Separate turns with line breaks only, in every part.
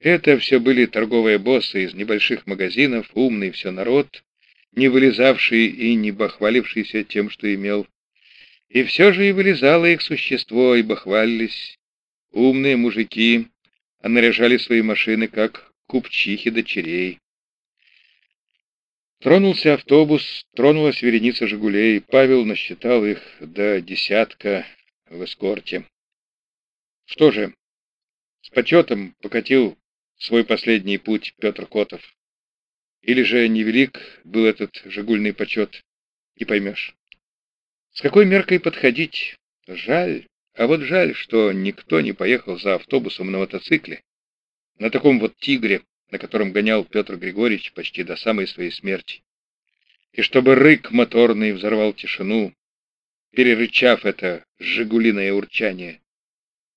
Это все были торговые боссы из небольших магазинов, умный все народ, не вылезавший и не бахвалившийся тем, что имел. И все же и вылезало их существо, и бахвалились. Умные мужики, а наряжали свои машины, как купчихи дочерей. Тронулся автобус, тронулась вереница «Жигулей». Павел насчитал их до десятка в эскорте. Что же, с почетом покатил свой последний путь Петр Котов. Или же невелик был этот жигульный почет, не поймешь. С какой меркой подходить? Жаль, а вот жаль, что никто не поехал за автобусом на мотоцикле, на таком вот «Тигре», на котором гонял Петр Григорьевич почти до самой своей смерти. И чтобы рык моторный взорвал тишину, перерычав это жигулиное урчание.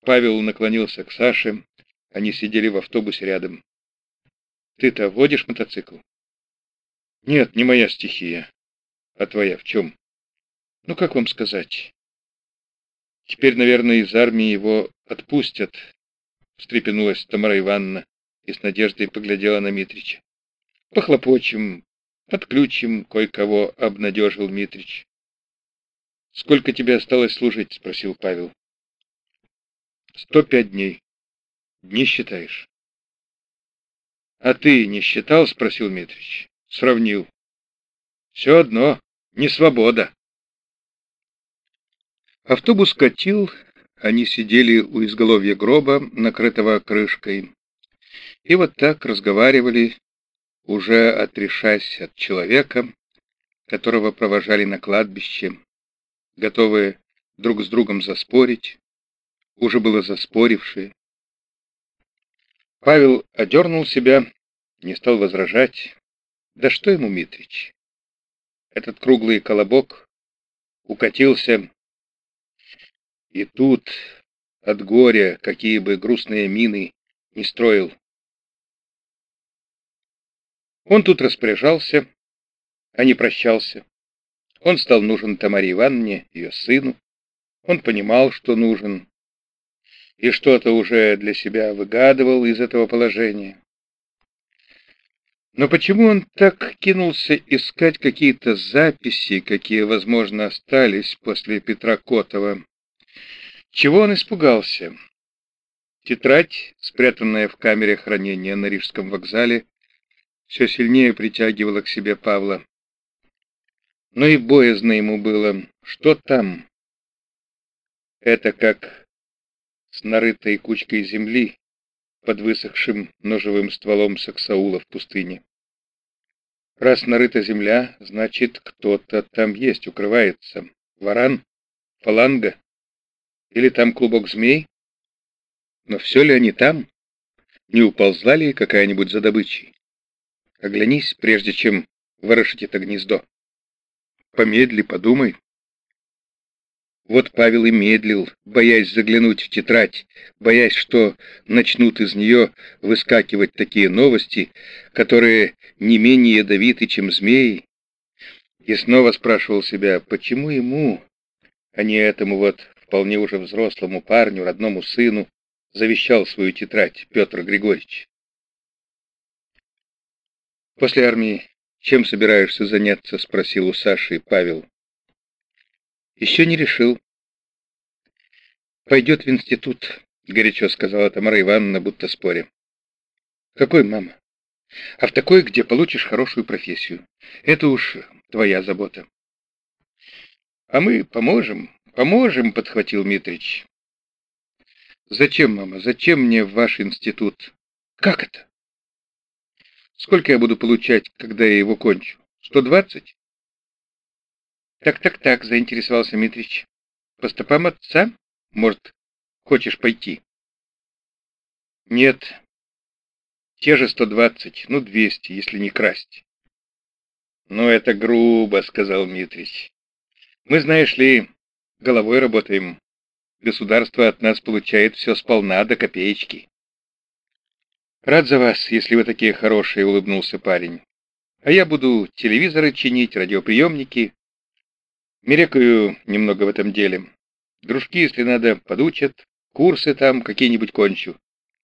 Павел наклонился к Саше, они сидели в автобусе рядом. «Ты-то водишь мотоцикл?» «Нет, не моя стихия. А твоя в чем?» «Ну, как вам сказать?» «Теперь, наверное, из армии его отпустят», — встрепенулась Тамара Ивановна и с надеждой поглядела на Митрича. «Похлопочем, подключим кое-кого», — обнадежил Митрич. «Сколько тебе осталось служить?» — спросил Павел. «Сто пять дней». «Дни считаешь?» «А ты не считал?» — спросил Митрич. «Сравнил». «Все одно, не свобода». Автобус катил, они сидели у изголовья гроба, накрытого крышкой, и вот так разговаривали, уже отрешась от человека, которого провожали на кладбище, готовые друг с другом заспорить, уже было заспорившие. Павел одернул себя, не стал возражать. Да что ему, Митрич? Этот круглый колобок укатился и тут от горя, какие бы грустные мины не строил. Он тут распоряжался, а не прощался. Он стал нужен Тамаре Ивановне, ее сыну. Он понимал, что нужен, и что-то уже для себя выгадывал из этого положения. Но почему он так кинулся искать какие-то записи, какие, возможно, остались после Петра Котова? Чего он испугался? Тетрадь, спрятанная в камере хранения на Рижском вокзале, все сильнее притягивала к себе Павла. Но и боязно ему было. Что там? Это как с нарытой кучкой земли под высохшим ножевым стволом саксаула в пустыне. Раз нарыта земля, значит, кто-то там есть, укрывается. Варан? Фаланга? Или там клубок змей? Но все ли они там? Не уползла ли какая-нибудь за добычей? Оглянись, прежде чем ворошить это гнездо. Помедли, подумай. Вот Павел и медлил, боясь заглянуть в тетрадь, боясь, что начнут из нее выскакивать такие новости, которые не менее ядовиты, чем змеи. И снова спрашивал себя, почему ему, а не этому вот вполне уже взрослому парню, родному сыну, завещал свою тетрадь Петр Григорьевич. «После армии чем собираешься заняться?» — спросил у Саши Павел. «Еще не решил». «Пойдет в институт», — горячо сказала Тамара Ивановна, будто споря. «Какой, мама?» «А в такой, где получишь хорошую профессию. Это уж твоя забота». «А мы поможем, «Поможем», — подхватил Митрич. «Зачем, мама, зачем мне в ваш институт?» «Как это?» «Сколько я буду получать, когда я его кончу? Сто двадцать?» «Так-так-так», — заинтересовался Митрич. «По стопам отца? Может, хочешь пойти?» «Нет. Те же сто двадцать, ну, двести, если не красть». «Ну, это грубо», — сказал Митрич. «Мы, знаешь ли, Головой работаем. Государство от нас получает все сполна до копеечки. Рад за вас, если вы такие хорошие, улыбнулся парень. А я буду телевизоры чинить, радиоприемники. Мерекаю немного в этом деле. Дружки, если надо, подучат. Курсы там какие-нибудь кончу.